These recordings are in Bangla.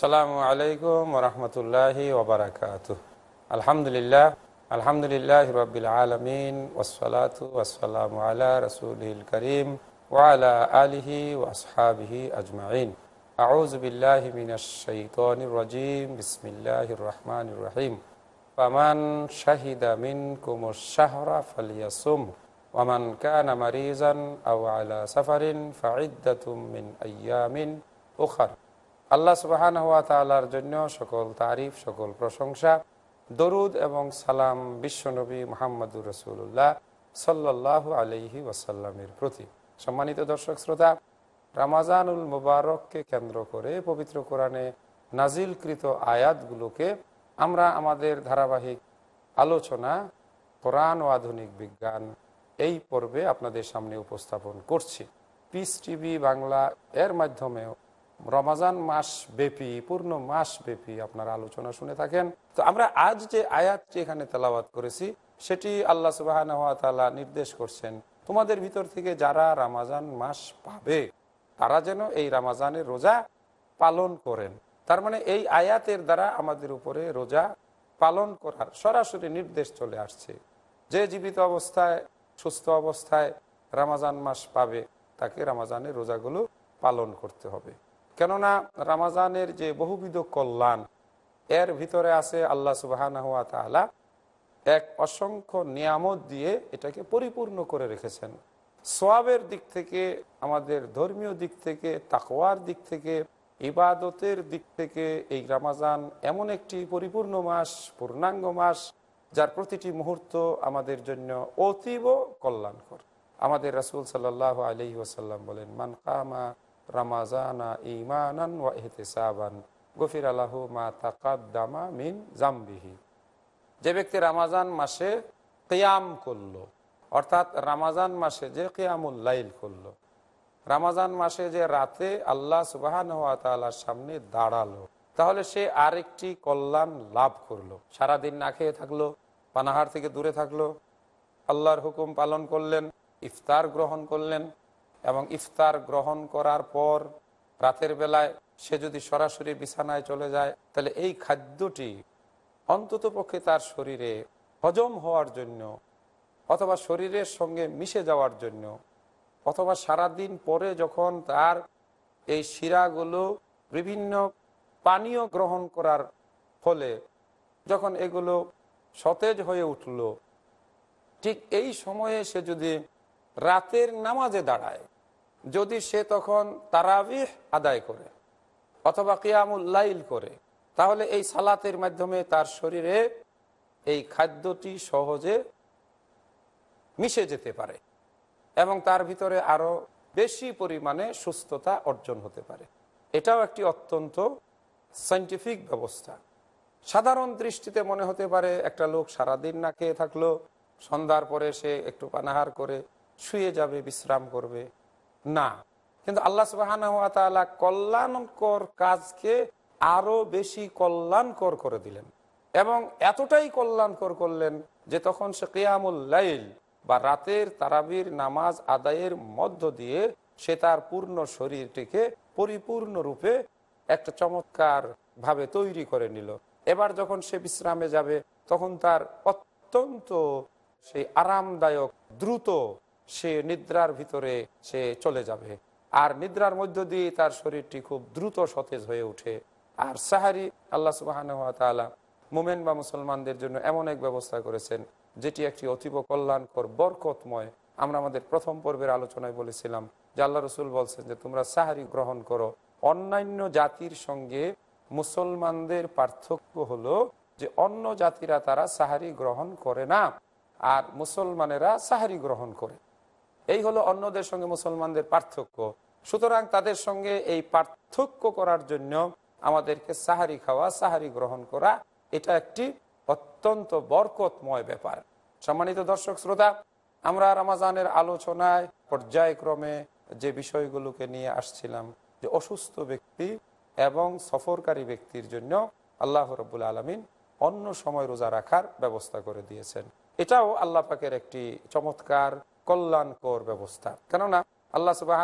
আসসালামু আলাইকুম ওরহমতুল্লাহি ওবরাকাত আলহামদুলিল্লাহ আলহামদুলিল্লাহ রবিল আলমিন ওসলাতু ওসালাম আলা রসুল করিম ওয়ালা আলিহি ওয়াসহাবিহি আজমাইন আউজ বিল্লাহ মিনাশাইতানির রাজিম বিসমিল্লাহির রহমানির রহিম ফামান শাহিদা মিনকুমুশ শাহরা ফালিয়াসুম ওয়ামান কানা মারিজান আও আলা সাফারিন ফাইদ্দাতুম মিন আইয়ামিন উখার আল্লাহ সুবাহান হাত তালার জন্য সকল তারিফ, সকল প্রশংসা, দরুদ এবং সালাম বিশ্বনবী মোহাম্মদুর রসুল্লাহ সাল্লাহ আলহি ওয়াসাল্লামের প্রতি। সম্মানিত দর্শক শ্রোতা, রামাজানুল মুবারককে কেন্দ্র করে পবিত্র কোরআনে নাজিলকৃত আয়াতগুলোকে আমরা আমাদের ধারাবাহিক আলোচনা, কোরআন ও আধুনিক বিজ্ঞান এই পর্বে আপনাদের সামনে উপস্থাপন করছি। পিস টিভি বাংলা এর মাধ্যমেও রমাজান মাস ব্যাপী, পূর্ণ মাস ব্যাপী আপনারা আলোচনা শুনে থাকেন। তো আমরা আজ যে আয়াতটি এখানে তেলাওয়াত করেছি, সেটি আল্লাহ সুবাহ নির্দেশ করছেন, তোমাদের ভিতর থেকে যারা রামাজান মাস পাবে, তারা যেন এই রামাজানের রোজা পালন করেন। তার মানে এই আয়াতের দ্বারা আমাদের উপরে রোজা পালন করার সরাসরি নির্দেশ চলে আসছে। যে জীবিত অবস্থায়, সুস্থ অবস্থায় রামাজান মাস পাবে, তাকে রামাজানের রোজাগুলো পালন করতে হবে। কেননা রামাজানের যে বহুবিধ কল্যাণ, এর ভিতরে আছে আল্লাহ সুবাহ এক অসংখ্য নিয়ামত দিয়ে এটাকে পরিপূর্ণ করে রেখেছেন। সোয়াবের দিক থেকে, আমাদের ধর্মীয় দিক থেকে, তাকওয়ার দিক থেকে, ইবাদতের দিক থেকে এই রামাজান এমন একটি পরিপূর্ণ মাস, পূর্ণাঙ্গ মাস, যার প্রতিটি মুহূর্ত আমাদের জন্য অতীব কল্যাণকর। আমাদের রাসুল সাল্লাহ আলহি ওসাল্লাম বলেন, মান কামা রামাজানা ইমানান ওয়া ইহতেসাবান গফির আলাহু মা তাকাদ্দামা মিন জাম্বিহি যে ব্যক্তি রামাজান মাসে কেয়াম করল, অর্থাৎ রামাজান মাসে যে কেয়ামুল লাইল করল রামাজান মাসে যে রাতে আল্লাহ সুবাহান তালার সামনে দাঁড়াল, তাহলে সে আরেকটি কল্যাণ লাভ করল। সারাদিন না খেয়ে থাকল, পানাহার থেকে দূরে থাকল, আল্লাহর হুকুম পালন করলেন, ইফতার গ্রহণ করলেন এবং ইফতার গ্রহণ করার পর রাতের বেলায় সে যদি সরাসরি বিছানায় চলে যায়, তাহলে এই খাদ্যটি অন্তত পক্ষে তার শরীরে হজম হওয়ার জন্য অথবা শরীরের সঙ্গে মিশে যাওয়ার জন্য অথবা সারাদিন পরে যখন তার এই শিরাগুলো বিভিন্ন পানীয় গ্রহণ করার ফলে যখন এগুলো সতেজ হয়ে উঠল, ঠিক এই সময়ে সে যদি রাতের নামাজে দাঁড়ায় যদি সে তখন তারাবিহ আদায় করে অথবা কিয়ামুল লাইল করে, তাহলে এই সালাতের মাধ্যমে তার শরীরে এই খাদ্যটি সহজে মিশে যেতে পারে এবং তার ভিতরে আরও বেশি পরিমাণে সুস্থতা অর্জন হতে পারে। এটাও একটি অত্যন্ত সাইন্টিফিক ব্যবস্থা। সাধারণ দৃষ্টিতে মনে হতে পারে একটা লোক সারাদিন না খেয়ে থাকল, সন্ধ্যার পরে সে একটু পানাহার করে শুয়ে যাবে, বিশ্রাম করবে। না। কিন্তু আল্লাহ সুবাহান কল্যাণকর কাজকে আরও বেশি কল্যাণকর করে দিলেন। এবং এতটাই কল্যাণকর করলেন যে তখন সে কেয়ামুল লাইল বা রাতের তারাবির নামাজ আদায়ের মধ্য দিয়ে সে তার পূর্ণ শরীরটিকে পরিপূর্ণরূপে একটা চমৎকার ভাবে তৈরি করে নিল। এবার যখন সে বিশ্রামে যাবে, তখন তার অত্যন্ত সেই আরামদায়ক, দ্রুত সে নিদ্রার ভিতরে সে চলে যাবে। আর নিদ্রার মধ্য দিয়ে তার শরীরটি খুব দ্রুত সতেজ হয়ে উঠে আর সাহারি আল্লাহ সুবাহ মোমেন বা মুসলমানদের জন্য এমন এক ব্যবস্থা করেছেন, যেটি একটি অতীব কল্যাণকর, বরকতময়, আমরা আমাদের প্রথম পর্বের আলোচনায় বলেছিলাম, যে আল্লাহ রসুল বলছেন যে তোমরা সাহারি গ্রহণ করো। অন্যান্য জাতির সঙ্গে মুসলমানদের পার্থক্য হলো যে অন্য জাতিরা তারা সাহারি গ্রহণ করে না, আর মুসলমানেরা সাহারি গ্রহণ করে। এই হলো অন্যদের সঙ্গে মুসলমানদের পার্থক্য। সুতরাং তাদের সঙ্গে এই পার্থক্য করার জন্য আমাদেরকে সাহারি খাওয়া, সাহারি গ্রহণ করা, এটা একটি অত্যন্ত বরকতময় ব্যাপার। সম্মানিত দর্শক শ্রোতা, আমরা রামাজানের আলোচনায় পর্যায়ক্রমে যে বিষয়গুলোকে নিয়ে আসছিলাম, যে অসুস্থ ব্যক্তি এবং সফরকারী ব্যক্তির জন্য আল্লাহ রবুল আলমিন অন্য সময় রোজা রাখার ব্যবস্থা করে দিয়েছেন। এটাও আল্লাহ পাকের একটি চমৎকার কল্যাণকর ব্যবস্থা। কেননা আল্লাহ সুবাহ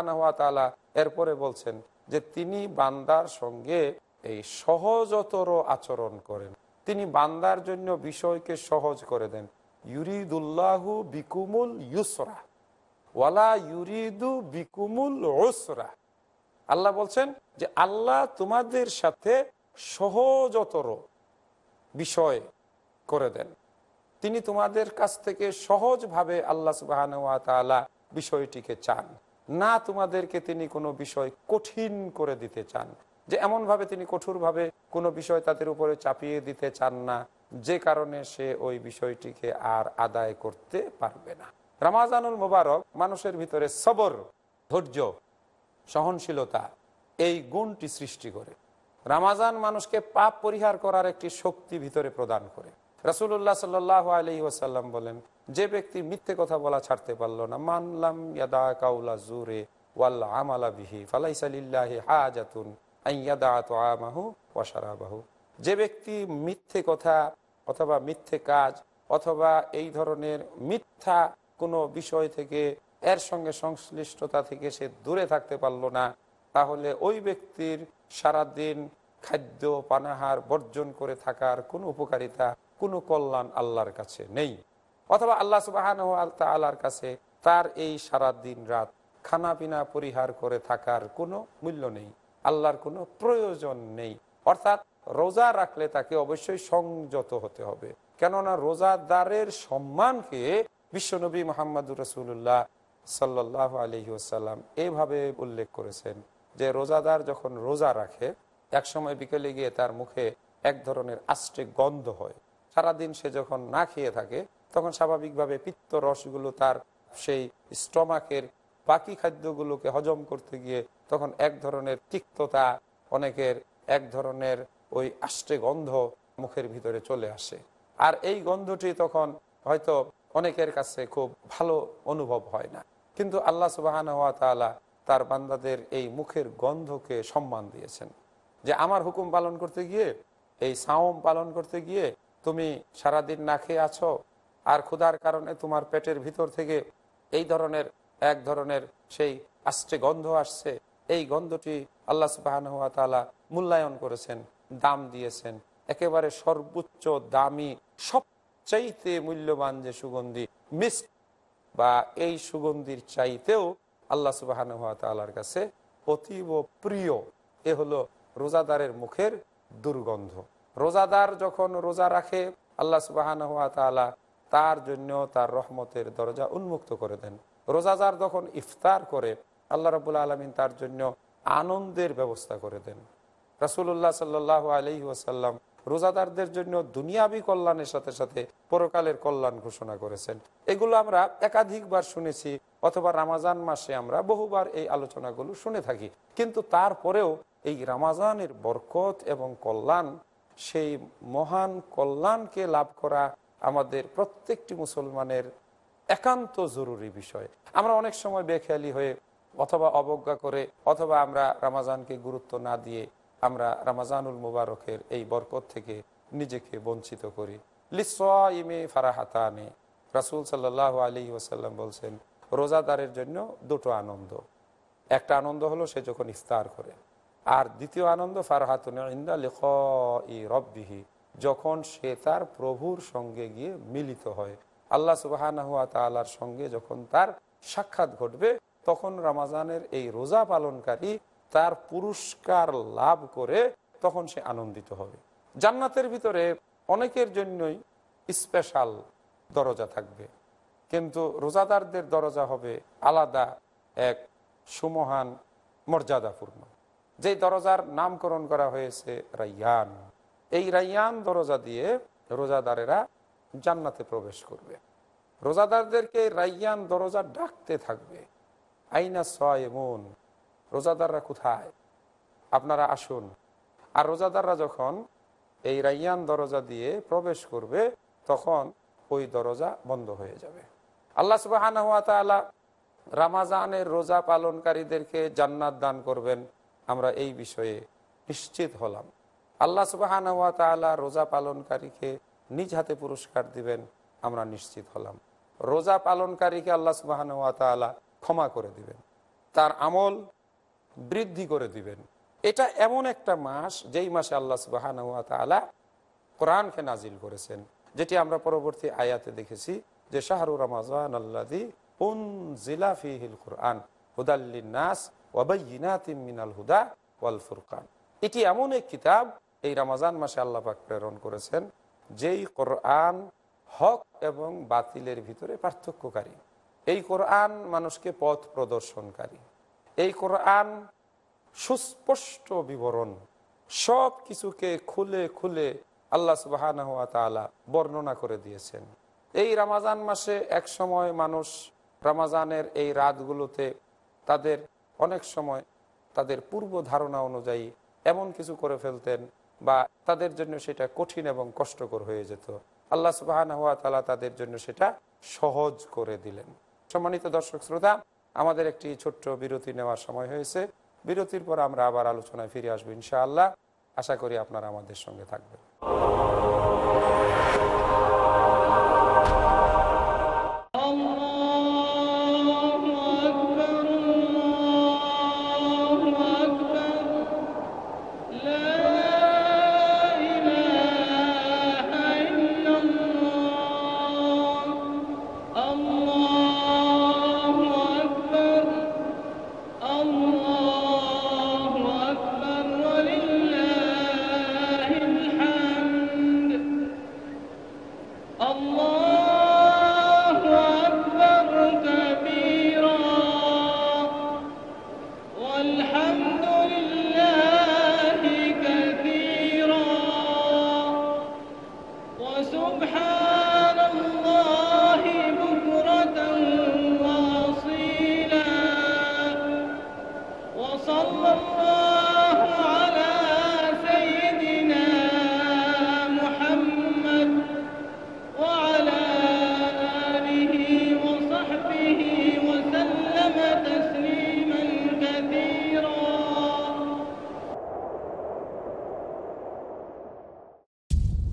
এরপরে বলছেন যে তিনি বান্দার সঙ্গে এই সহজতর আচরণ করেন। তিনি বান্দার জন্য বিষয়কে সহজ করে দেন। ইউরিদুল্লাহু বিকুমুল ইউসরা। ওয়ালা ইউরিদু বিকুমুল ওসরা আল্লাহ বলছেন যে আল্লাহ তোমাদের সাথে সহজতর বিষয় করে দেন। তিনি তোমাদের কাছ থেকে সহজভাবে আল্লাহ সুবাহ বিষয়টিকে চান। না তোমাদেরকে তিনি কোনো বিষয় কঠিন করে দিতে চান। যে এমনভাবে তিনি কঠোরভাবে কোনো বিষয় তাদের উপরে চাপিয়ে দিতে চান না, যে কারণে সে ওই বিষয়টিকে আর আদায় করতে পারবে না। রামাজানুল মোবারক মানুষের ভিতরে সবর, ধৈর্য, সহনশীলতা, এই গুণটি সৃষ্টি করে। রামাজান মানুষকে পাপ পরিহার করার একটি শক্তি ভিতরে প্রদান করে। রাসুল্লাহ সাল্লাহ আলহি ওসাল্লাম বলেন, যে ব্যক্তি মিথ্যে কথা বলা ছাড়তে পারল না মানলাম ইয়াদা কাউলা জুরে ওয়াল্লা আমালা বিহি ফালাইসালিল্লাহি হাজাতুন ওয়াসারাবাহু যে ব্যক্তি মিথ্যে কথা অথবা মিথ্যে কাজ অথবা এই ধরনের মিথ্যা কোনো বিষয় থেকে, এর সঙ্গে সংশ্লিষ্টতা থেকে সে দূরে থাকতে পারল না, তাহলে ওই ব্যক্তির সারাদিন খাদ্য, পানাহার বর্জন করে থাকার কোনো উপকারিতা কোনো কল্যাণ আল্লাহর কাছে নেই। অথবা আল্লাহ সুবাহান আল্লাহর কাছে তার এই সারা দিন রাত খানা পিনা পরিহার করে থাকার কোনো মূল্য নেই, আল্লাহর কোনো প্রয়োজন নেই। অর্থাৎ রোজা রাখলে তাকে অবশ্যই সংযত হতে হবে। কেননা রোজাদারের সম্মানকে বিশ্বনবী মোহাম্মদুর রসুল্লাহ সাল্লাহ আলহি আসাল্লাম এইভাবে উল্লেখ করেছেন যে রোজাদার যখন রোজা রাখে এক সময় বিকেলে গিয়ে তার মুখে এক ধরনের আষ্টে গন্ধ হয়। সারাদিন সে যখন না খেয়ে থাকে, তখন স্বাভাবিকভাবে পিত্ত রসগুলো তার সেই স্টমাকের বাকি খাদ্যগুলোকে হজম করতে গিয়ে তখন এক ধরনের তিক্ততা, অনেকের এক ধরনের ওই আষ্টে গন্ধ মুখের ভিতরে চলে আসে। আর এই গন্ধটি তখন হয়তো অনেকের কাছে খুব ভালো অনুভব হয় না। কিন্তু আল্লাহ সুবাহান হওয়া তালা তার বান্দাদের এই মুখের গন্ধকে সম্মান দিয়েছেন যে আমার হুকুম পালন করতে গিয়ে, এই সাওম পালন করতে গিয়ে তুমি সারাদিন না খেয়ে আছো? আর ক্ষুধার কারণে তোমার পেটের ভিতর থেকে এই ধরনের, এক ধরনের সেই আষ্টে গন্ধ আসছে। এই গন্ধটি আল্লাহ সুবাহ মূল্যায়ন করেছেন, দাম দিয়েছেন। একেবারে সর্বোচ্চ দামি, সবচাইতে মূল্যবান যে সুগন্ধি মিস বা এই সুগন্ধির চাইতেও আল্লাহ সুবাহ তালার কাছে অতীব প্রিয়। এ হলো রোজাদারের মুখের দুর্গন্ধ। রোজাদার যখন রোজা রাখে, আল্লাহ সুবাহ তার জন্য তার রহমতের দরজা উন্মুক্ত করে দেন। রোজাদার যখন ইফতার করে, আল্লাহ রবুল্লা আলমিন তার জন্য আনন্দের ব্যবস্থা করে দেন। রাসুল্লাহ সাল্লাহ আলহি ওয়াসাল্লাম রোজাদারদের জন্য দুনিয়াবি কল্যাণের সাথে সাথে পরকালের কল্যাণ ঘোষণা করেছেন। এগুলো আমরা একাধিকবার শুনেছি, অথবা রামাজান মাসে আমরা বহুবার এই আলোচনাগুলো শুনে থাকি। কিন্তু তারপরেও এই রামাজানের বরকত এবং কল্যাণ সেই মহান কল্যাণকে লাভ করা আমাদের প্রত্যেকটি মুসলমানের একান্ত জরুরি বিষয়। আমরা অনেক সময় বেখেয়ালি হয়ে অথবা অবজ্ঞা করে অথবা আমরা রামাজানকে গুরুত্ব না দিয়ে আমরা রামাজানুল মুবারকের এই বরকত থেকে নিজেকে বঞ্চিত করি। লিসে ফারাহাতানে রাসুল সাল্লাহ আলী ওসাল্লাম বলছেন, রোজাদারের জন্য দুটো আনন্দ। একটা আনন্দ হলো সে যখন ইফতার করে আর দ্বিতীয় আনন্দ ফারহাতুন ই রব্বিহি, যখন সে তার প্রভুর সঙ্গে গিয়ে মিলিত হয়। আল্লাহ সুবাহ তালার সঙ্গে যখন তার সাক্ষাৎ ঘটবে, তখন রামাজানের এই রোজা পালনকারী তার পুরস্কার লাভ করে তখন সে আনন্দিত হবে। জান্নাতের ভিতরে অনেকের জন্যই স্পেশাল দরজা থাকবে। কিন্তু রোজাদারদের দরজা হবে আলাদা এক সুমহান মর্যাদাপূর্ণ। যেই দরজার নামকরণ করা হয়েছে রাইয়ান। এই রাইয়ান দরজা দিয়ে রোজাদারেরা জান্নাতে প্রবেশ করবে। রোজাদারদেরকে রাইয়ান দরজা ডাকতে থাকবে। আইনা সয়মুন? রোজাদাররা কোথায়? আপনারা আসুন। আর রোজাদাররা যখন এই রাইয়ান দরজা দিয়ে প্রবেশ করবে, তখন ওই দরজা বন্ধ হয়ে যাবে। আল্লাহ সুবাহ রামাজানের রোজা পালনকারীদেরকে জান্নাত দান করবেন। আমরা এই বিষয়ে নিশ্চিত হলাম। আল্লাহ সুবাহ রোজা পালনকারীকে নিজ হাতে পুরস্কার দিবেন, আমরা নিশ্চিত হলাম। রোজা পালনকারীকে আল্লাহ সুবাহ ক্ষমা করে দিবেন। তার আমল বৃদ্ধি করে দিবেন। এটা এমন একটা মাস, যেই মাসে আল্লাহ সুবাহ কোরআনকে নাজিল করেছেন, যেটি আমরা পরবর্তী আয়াতে দেখেছি যে শাহরু রমাজান আল্লাদি উন জিলাফিহিল কোরআন হুদাল্লিনাস মিনাল হুদা এটি এমন এক কিতাব, এই রামাজান মাসে আল্লাহ পাক প্রেরণ করেছেন, যেই কোরআন হক এবং বাতিলের ভিতরে পার্থক্যকারী। এই কোরআন মানুষকে পথ প্রদর্শনকারী। এই কোরআন সুস্পষ্ট বিবরণ। সব কিছুকে খুলে খুলে আল্লাহ সুবাহ বর্ণনা করে দিয়েছেন। এই রামাজান মাসে এক সময় মানুষ রামাজানের এই রাতগুলোতে তাদের অনেক সময় তাদের পূর্ব ধারণা অনুযায়ী এমন কিছু করে ফেলতেন বা তাদের জন্য সেটা কঠিন এবং কষ্টকর হয়ে যেত। আল্লাহ সুবাহ তাদের জন্য সেটা সহজ করে দিলেন। সম্মানিত দর্শক শ্রোতা, আমাদের একটি ছোট্ট বিরতি নেওয়ার সময় হয়েছে। বিরতির পর আমরা আবার আলোচনায় ফিরে আসব ইনশাআল্লাহ। আশা করি আপনারা আমাদের সঙ্গে থাকবেন।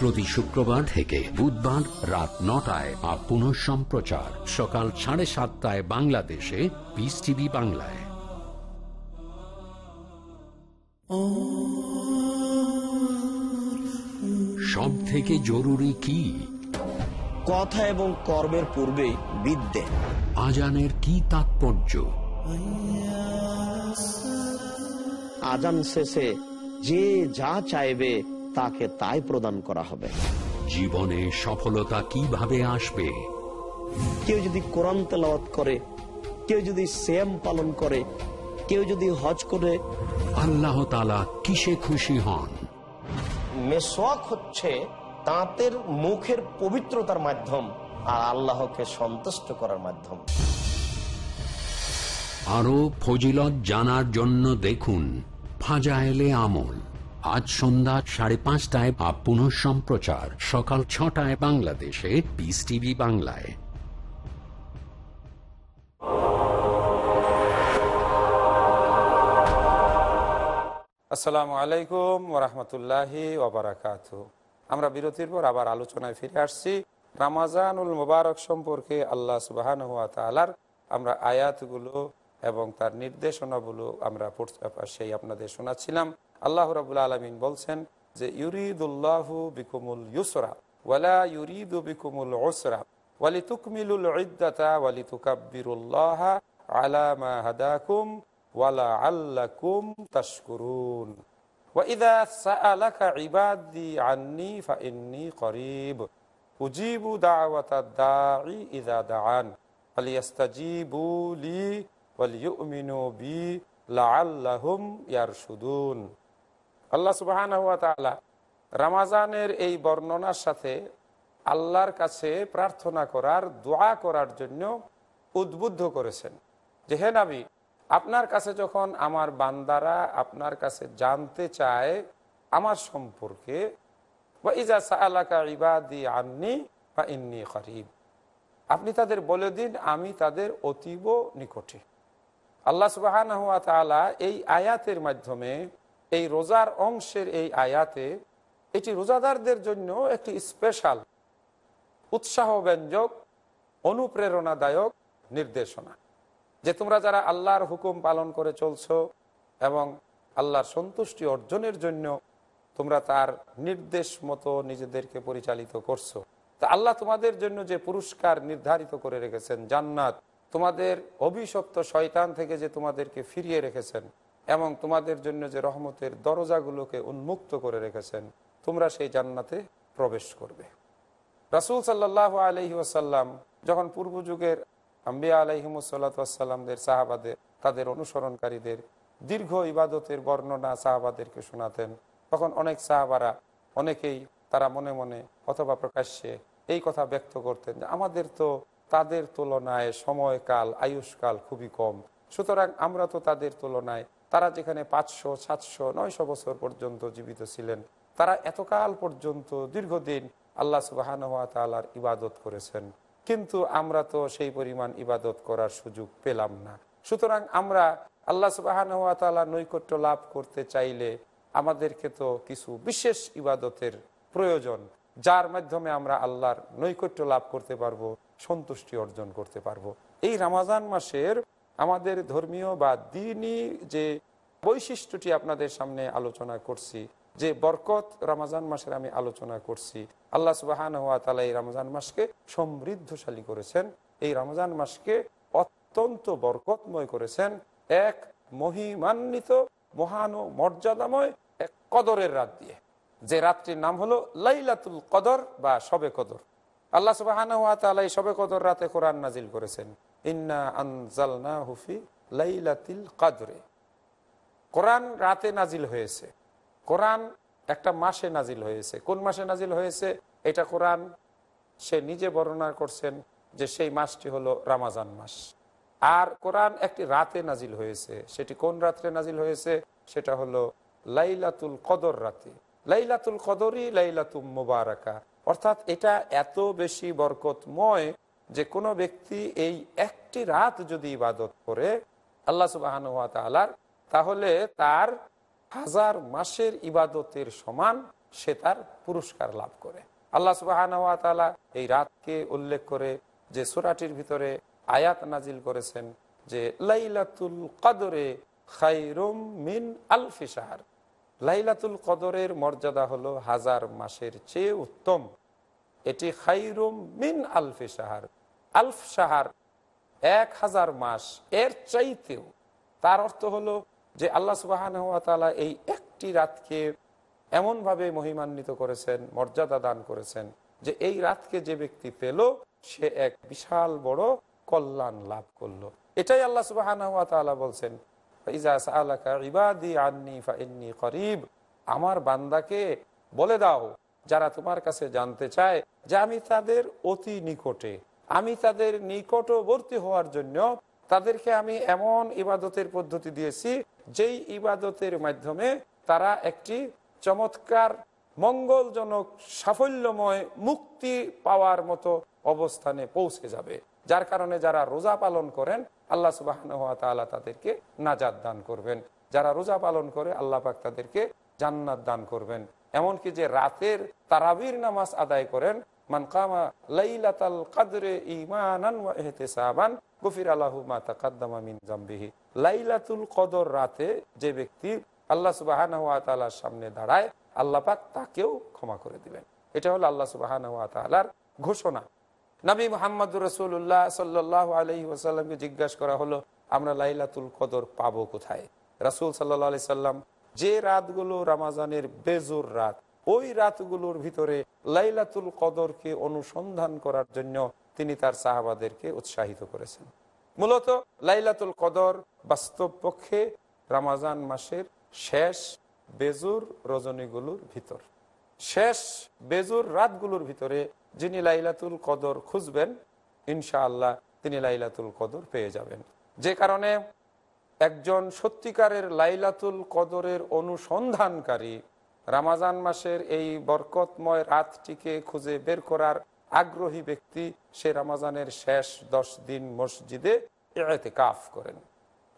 প্রতি শুক্রবার থেকে বুধবার রাত নটায় আর পুনঃ সম্প্রচার সকাল সাড়ে সাতটায় বাংলাদেশে পিস টিভি বাংলায়। সব থেকে জরুরি কি? কথা এবং কর্মের পূর্বে বিদ্যে। আজানের কি তাৎপর্য? আজান শেষে যে যা চাইবে তাকে তাই প্রদান করা হবে। জীবনে সফলতা কীভাবে আসবে? কেউ যদি কোরআন তেলাওয়াত করে কেউ যদি শ্যাম পালন করে কেউ যদি হজ করে আল্লাহ তালা কিসে খুশি হন? মেসোয়াক হচ্ছে তাঁতের মুখের পবিত্রতার মাধ্যম আর আল্লাহকে সন্তুষ্ট করার মাধ্যম। আরও ফজিলত জানার জন্য দেখুন ফাজায়েলে আমল। আজ সন্ধ্যা সাড়ে পাঁচটায় বা পুনঃ সম্প্রচার। সকাল ছটায় বাংলাদেশে পিস টিভি বাংলায়। আসসালামু আলাইকুম ওরহমতুল্লাহি ওবরাকাত। আমরা বিরতির পর আবার আলোচনায় ফিরে আসছি। রামাজানুল মুবারক সম্পর্কে আল্লাহ সুবাহান হাত তালার আমরা আয়াতগুলো এবং তার নির্দেশনাগুলো আমরা সেই আপনাদের শোনাচ্ছিলাম। আল্লাহ রাবুল আলমিন বলছেন যে ইউরিদুল্লাহু বিকুমুল ইউসরা ওয়ালা ইউরিদু বিকুমুল ওসরা ওয়ালি তুকমিলুল ইদ্দাতা ওয়ালি তুকাব্বিরুল্লাহ আলা মা হাদাকুম ওয়ালা আল্লাকুম তাশকুরুন وإذا سألك عبادي عني فإني قريب أجيب دعوة الداعي إذا دعان فليستجيبوا لي وليؤمنوا بي لعلهم يرشدون আল্লাহ সুবহানাহু ওয়া তাআলা রামাজানের এই বর্ণনার সাথে আল্লাহর কাছে প্রার্থনা করার, দোয়া করার জন্য উদ্বুদ্ধ করেছেন যে, হে নাবি, আপনার কাছে যখন আমার বান্দারা আপনার কাছে জানতে চায় আমার সম্পর্কে বা ইজা সাআলাকা ইবাদি আন্নি বা ইন্নি করিব আপনি তাদের বলে দিন, আমি তাদের অতীব নিকটে। আল্লাহ সুবাহান এই আয়াতের মাধ্যমে এই রোজার অংশের এই আয়াতে এটি রোজাদারদের জন্য একটি স্পেশাল উৎসাহ ব্যঞ্জক অনুপ্রেরণাদায়ক নির্দেশনা। যে তোমরা যারা আল্লাহর হুকুম পালন করে চলছো এবং আল্লাহর সন্তুষ্টি অর্জনের জন্য তোমরা তার নির্দেশ মতো নিজেদেরকে পরিচালিত করছ। তা আল্লাহ তোমাদের জন্য যে পুরস্কার নির্ধারিত করে রেখেছেন জান্নাত, তোমাদের অভিশপ্ত শয়তান থেকে যে তোমাদেরকে ফিরিয়ে রেখেছেন এবং তোমাদের জন্য যে রহমতের দরজাগুলোকে উন্মুক্ত করে রেখেছেন, তোমরা সেই জান্নাতে প্রবেশ করবে। রাসুল সাল্লাহ আলহি ওসাল্লাম যখন পূর্ব যুগের আম্বিয়া আলহিমসাল্লাতামদের সাহাবাদের, তাদের অনুসরণকারীদের দীর্ঘ ইবাদতের বর্ণনা সাহাবাদেরকে শোনাতেন, তখন অনেক সাহাবারা অনেকেই তারা মনে মনে অথবা প্রকাশ্যে এই কথা ব্যক্ত করতেন যে, আমাদের তো, তাদের তুলনায় সময়কাল, আয়ুষ্কাল খুবই কম। সুতরাং আমরা তো তাদের তুলনায় তারা যেখানে পাঁচশো, সাতশো, নয়শো বছর পর্যন্ত জীবিত ছিলেন, তারা এতকাল পর্যন্ত দীর্ঘদিন আল্লাহ সুবাহান হাত ইবাদত করেছেন। কিন্তু আমরা তো সেই পরিমাণ ইবাদত করার সুযোগ পেলাম না। সুতরাং আমরা আল্লাহ সুবাহান হাত নৈকট্য লাভ করতে চাইলে আমাদেরকে তো কিছু বিশেষ ইবাদতের প্রয়োজন, যার মাধ্যমে আমরা আল্লাহর নৈকট্য লাভ করতে পারব, সন্তুষ্টি অর্জন করতে পারব। এই রামাজান মাসের আমাদের ধর্মীয় বা দিনই যে বৈশিষ্ট্যটি আপনাদের সামনে আলোচনা করছি, যে বরকত রমাজান মাসের আমি আলোচনা করছি, আল্লাহ সুবাহান হওয়া তালা এই রমজান মাসকে সমৃদ্ধশালী করেছেন। এই রমজান মাসকে অত্যন্ত বরকতময় করেছেন। এক মহিমান্বিত, মহান ও মর্যাদাময় এক কদরের রাত দিয়ে। যে রাত্রির নাম হলো লাইলাতুল কদর বা সবে কদর। আল্লাহ সুবাহান হওয়া তালা এই সবে কদর রাতে কোরআন নাজিল করেছেন। কোরআন রাতে নাজিল হয়েছে। কোরআন একটা মাসে নাজিল হয়েছে। কোন মাসে নাজিল হয়েছে? এটা কোরআন সে নিজে বর্ণনা করছেন যে সেই মাসটি হলো রামাজান মাস। আর কোরআন একটি রাতে নাজিল হয়েছে। সেটি কোন রাত্রে নাজিল হয়েছে? সেটা হলো লাইলাতুল কদর রাতে। লাইলাতুল কদরই লাইলাতুল মুবারাকা। অর্থাৎ এটা এত বেশি বরকতময় যে কোনো ব্যক্তি এই একটি রাত যদি ইবাদত করে আল্লাহ সুবাহান তাহলে তার হাজার মাসের ইবাদতের সমান সে তার পুরস্কার লাভ করে। আল্লাহ সুবাহান এই রাতকে উল্লেখ করে যে সুরাটির ভিতরে আয়াত নাজিল করেছেন যে, লাইলাতুল কদরে মিন আলফি সাহার লাইলাতুল কদরের মর্যাদা হলো হাজার মাসের চেয়ে উত্তম। এটি খাইরুম মিন আলফি সাহার আলফ সাহার এক হাজার মাস। এর চাইতেও, তার অর্থ হলো যে আল্লাহ সুবাহান এই একটি রাতকে এমনভাবে মহিমান্বিত করেছেন, মর্যাদা দান করেছেন যে এই রাতকে যে ব্যক্তি পেল, সে এক বিশাল বড় কল্যাণ লাভ করল। এটাই আল্লাহ সুবাহান বলছেন আমার বান্দাকে বলে দাও, যারা তোমার কাছে জানতে চায় যে আমি তাদের অতি নিকটে আমি তাদের নিকটবর্তী হওয়ার জন্য তাদেরকে আমি এমন ইবাদতের পদ্ধতি দিয়েছি, যেই ইবাদতের মাধ্যমে তারা একটি চমৎকার, মঙ্গলজনক, সাফল্যময় মুক্তি পাওয়ার মতো অবস্থানে পৌঁছে যাবে। যার কারণে যারা রোজা পালন করেন, আল্লাহ সুবাহ তাদেরকে নাজাদ দান করবেন। যারা রোজা পালন করে, আল্লাহ পাক তাদেরকে জান্নাত দান করবেন। এমনকি যে রাতের তারাবির নামাজ আদায় করেন কাদরে লাইলাতুল কদর রাতে যে ব্যক্তি আল্লাহ সুবাহান তালার সামনে দাঁড়ায়, আল্লাহ তাকেও ক্ষমা করে দিবেন। এটা হলো আল্লাহ সুবাহান তালার ঘোষণা। নবী মোহাম্মদ রসুল্লাহ সাল্লাহ জিজ্ঞাসা করা হলো, আমরা লাইলাতুল কদর পাবো কোথায়? রাসুল সাল্লাহ সাল্লাম যে রাতগুলো রামাজানের বেজুর রাত ওই রাতগুলোর ভিতরে লাইলাতুল কদরকে অনুসন্ধান করার জন্য তিনি তার সাহাবাদেরকে উৎসাহিত করেছেন। মূলত লাইলাতুল কদর বাস্তব পক্ষে রামাজান মাসের শেষ বেজুর রজনীগুলোর ভিতর। শেষ বেজুর রাতগুলোর ভিতরে যিনি লাইলাতুল কদর খুঁজবেন, ইনশাআল্লাহ তিনি লাইলাতুল কদর পেয়ে যাবেন। যে কারণে একজন সত্যিকারের লাইলাতুল কদরের অনুসন্ধানকারী রামাজান মাসের এই বরকতময় রাতটিকে খুঁজে বের করার আগ্রহী ব্যক্তি সে রামাজানের শেষ দশ দিন মসজিদে এতে কাফ করেন।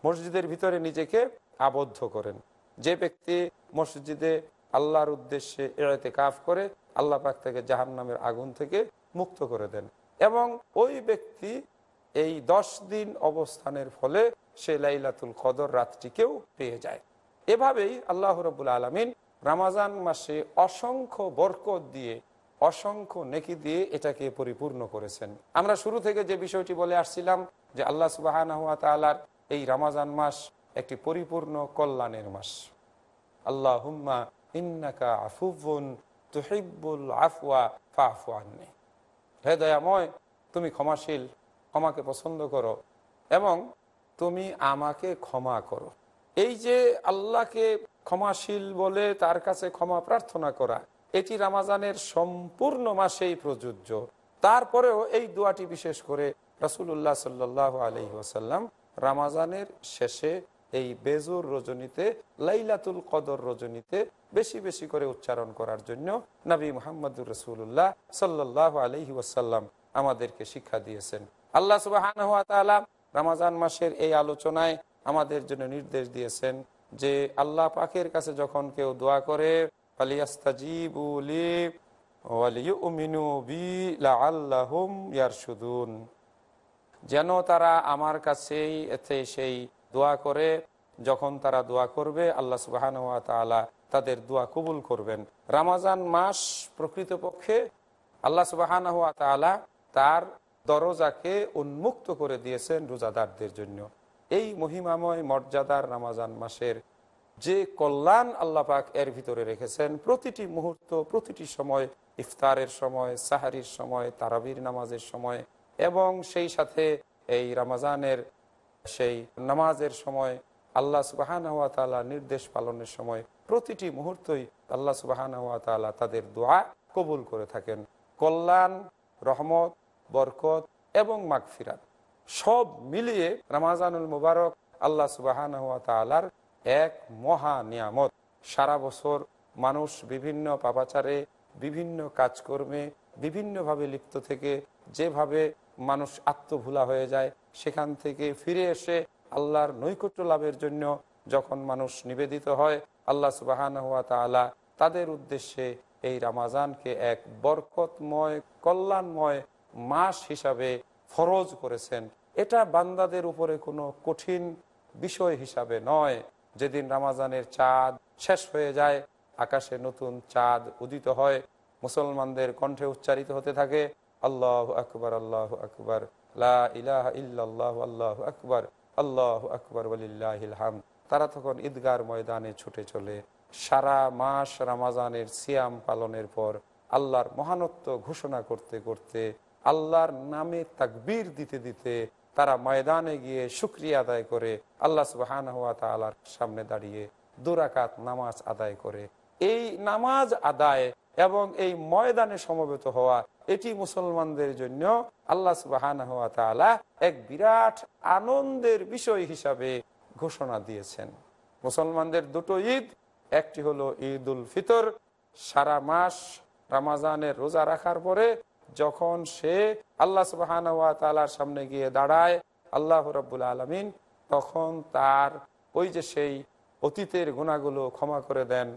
মসজিদের ভিতরে নিজেকে আবদ্ধ করেন। যে ব্যক্তি মসজিদে আল্লাহর উদ্দেশ্যে এড়াইতে কাফ করে আল্লাহ পাক থেকে জাহান নামের আগুন থেকে মুক্ত করে দেন এবং ওই ব্যক্তি এই দশ দিন অবস্থানের ফলে সে লাইলাতুল কদর রাতটিকেও পেয়ে যায়। এভাবেই আল্লাহ রবুল আলমিন রামাজান মাসে অসংখ্য বরকত দিয়ে, অসংখ্য নেকি দিয়ে এটাকে পরিপূর্ণ করেছেন। আমরা শুরু থেকে যে বিষয়টি বলে আসছিলাম যে আল্লাহ সুবাহ এই রামাজান মাস একটি পরিপূর্ণ কল্যাণের মাস। আল্লাহ হুম্মা ইন্নাকা আফুবুন তুহিব্বুল আফওয়া ফাফু আন্নি। হে দয়াময়, তুমি ক্ষমাশীল ক্ষমাকে পছন্দ করো এবং তুমি আমাকে ক্ষমা করো। এই যে আল্লাহকে ক্ষমাশীল বলে তার কাছে ক্ষমা প্রার্থনা করা। এটি রামাজানের সম্পূর্ণ মাসেই প্রযোজ্য। তারপরেও এই দোয়াটি বিশেষ করে রসুল্লাহ সাল্লাহ আলহি ওসাল্লাম রামাজানের শেষে এই বেজুর রজনীতে, লাইলাতুল কদর রজনীতে বেশি বেশি করে উচ্চারণ করার জন্য নবী মোহাম্মদুর রসুল্লাহ সাল্লাহ আলহি ওসাল্লাম আমাদেরকে শিক্ষা দিয়েছেন। আল্লাহ সুবাহ রামাজান মাসের এই আলোচনায় আমাদের জন্য নির্দেশ দিয়েছেন যে আল্লাহ পাকের কাছে যখন কেউ দোয়া করে যেন তারা আমার কাছেই এতে সেই দোয়া করে, যখন তারা দোয়া করবে, আল্লাহ সুবাহান তাদের দোয়া কবুল করবেন। রামাজান মাস প্রকৃতপক্ষে আল্লাহ সুবাহান তার দরজাকে উন্মুক্ত করে দিয়েছেন রোজাদারদের জন্য। এই মহিমাময় মর্যাদার রামাজান মাসের যে কল্যাণ আল্লাপাক এর ভিতরে রেখেছেন, প্রতিটি মুহূর্ত, প্রতিটি সময়, ইফতারের সময়, সাহারির সময়, তারাবির নামাজের সময় এবং সেই সাথে এই রামাজানের সেই নামাজের সময়, আল্লাহ সুবাহান নির্দেশ পালনের সময় প্রতিটি মুহূর্তই আল্লাহ সুবাহান তাদের দোয়া কবুল করে থাকেন। কল্যাণ, রহমত, বরকত এবং মাগফিরাত। সব মিলিয়ে রামাজানুল মুবারক আল্লাহ সুবাহান তালার এক মহা নিয়ামত। সারা বছর মানুষ বিভিন্ন পাপাচারে, বিভিন্ন কাজকর্মে, বিভিন্নভাবে লিপ্ত থেকে যেভাবে মানুষ আত্মভুলা হয়ে যায়, সেখান থেকে ফিরে এসে আল্লাহর নৈকট্য লাভের জন্য যখন মানুষ নিবেদিত হয়, আল্লাহ সুবাহান হুয়া তালা তাদের উদ্দেশ্যে এই রামাজানকে এক বরকতময়, কল্যাণময় মাস হিসাবে ফরজ করেছেন। এটা বান্দাদের উপরে কোনো কঠিন বিষয় হিসাবে নয়। যেদিন রামাজানের চাঁদ শেষ হয়ে যায়, আকাশে নতুন চাঁদ উদিত হয়, মুসলমানদের কণ্ঠে উচ্চারিত হতে থাকে, আল্লাহ আকবর আল্লাহ আকবর ইলাহ ইল্লাল্লাহ, আল্লাহ আকবর আল্লাহ আকবর হাম তারা তখন ঈদগার ময়দানে ছুটে চলে। সারা মাস রামাজানের সিয়াম পালনের পর আল্লাহর মহানত্ব ঘোষণা করতে করতে আল্লাহর নামে তাকবীর দিতে দিতে তারা ময়দানে গিয়ে শুক্রিয়া আদায় করে আল্লাহ সুবাহান হাত তালার সামনে দাঁড়িয়ে দুরাকাত নামাজ আদায় করে। এই নামাজ আদায় এবং এই ময়দানে সমবেত হওয়া এটি মুসলমানদের জন্য আল্লাহ সুবাহান হাত তালা এক বিরাট আনন্দের বিষয় হিসাবে ঘোষণা দিয়েছেন। মুসলমানদের দুটো ঈদ, একটি হলো ঈদ উল ফিতর, সারা মাস রামাজানের রোজা রাখার পরে যখন সে আল্লাহ সুবাহান তালার সামনে গিয়ে দাঁড়ায়, আল্লাহ রব্বুল আলমিন তখন তার ওই যে সেই অতীতের গুণাগুলো ক্ষমা করে দেন,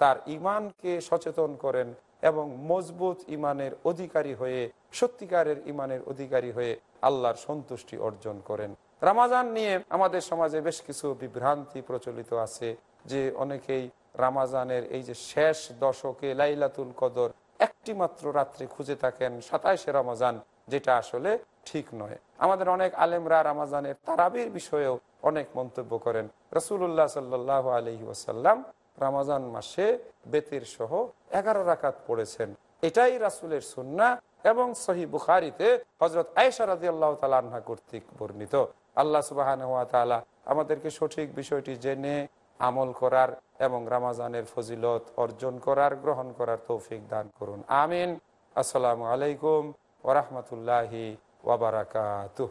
তার ইমানকে সচেতন করেন এবং মজবুত ইমানের অধিকারী হয়ে, সত্যিকারের ইমানের অধিকারী হয়ে আল্লাহর সন্তুষ্টি অর্জন করেন। রামাজান নিয়ে আমাদের সমাজে বেশ কিছু বিভ্রান্তি প্রচলিত আছে, যে অনেকেই রামাজানের এই যে শেষ দশকে লাইলাতুল কদর একটি মাত্র রাত্রি খুঁজে থাকেন সাতাইশে রমাজান, যেটা আসলে ঠিক নয়। আমাদের অনেক আলেমরা রামাজানের তারাবির বিষয়েও অনেক মন্তব্য করেন। রসুল্লাহ সাল্লাহ আলহি ওসাল্লাম রামাজান মাসে বেতের সহ এগারো রাকাত পড়েছেন। এটাই রাসুলের সুন্না এবং সহি বুখারিতে হজরত আয়সা রাজি আল্লাহ তালা কর্তৃক বর্ণিত। আল্লাহ সুবাহ আমাদেরকে সঠিক বিষয়টি জেনে আমল করার এবং রামাজানের ফজিলত অর্জন করার, গ্রহণ করার তৌফিক দান করুন। আমিন। আসসালামু আলাইকুম ওরহমতুল্লাহি ওবরাকাতুহ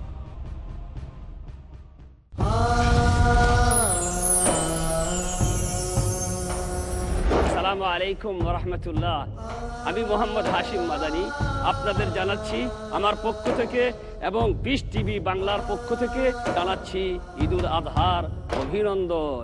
আলাইকুম রহমতুল্লাহ আমি মোহাম্মদ হাশিম মাদানি, আপনাদের জানাচ্ছি আমার পক্ষ থেকে এবং বিশ টিভি বাংলার পক্ষ থেকে জানাচ্ছি ঈদুল আধার অভিনন্দন।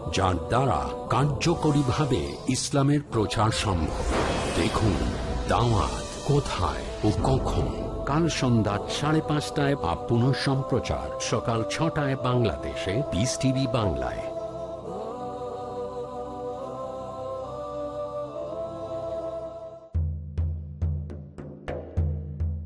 যার দ্বারা কার্যকরীভাবে ইসলামের প্রচার সম্ভব। দেখুন, দাওয়াত কোথায় ও কখন? কাল সন্ধ্যা সাড়ে পাঁচটায় বা পুনঃ সম্প্রচার সকাল ছটায় বাংলাদেশে বিস টিভি বাংলায়।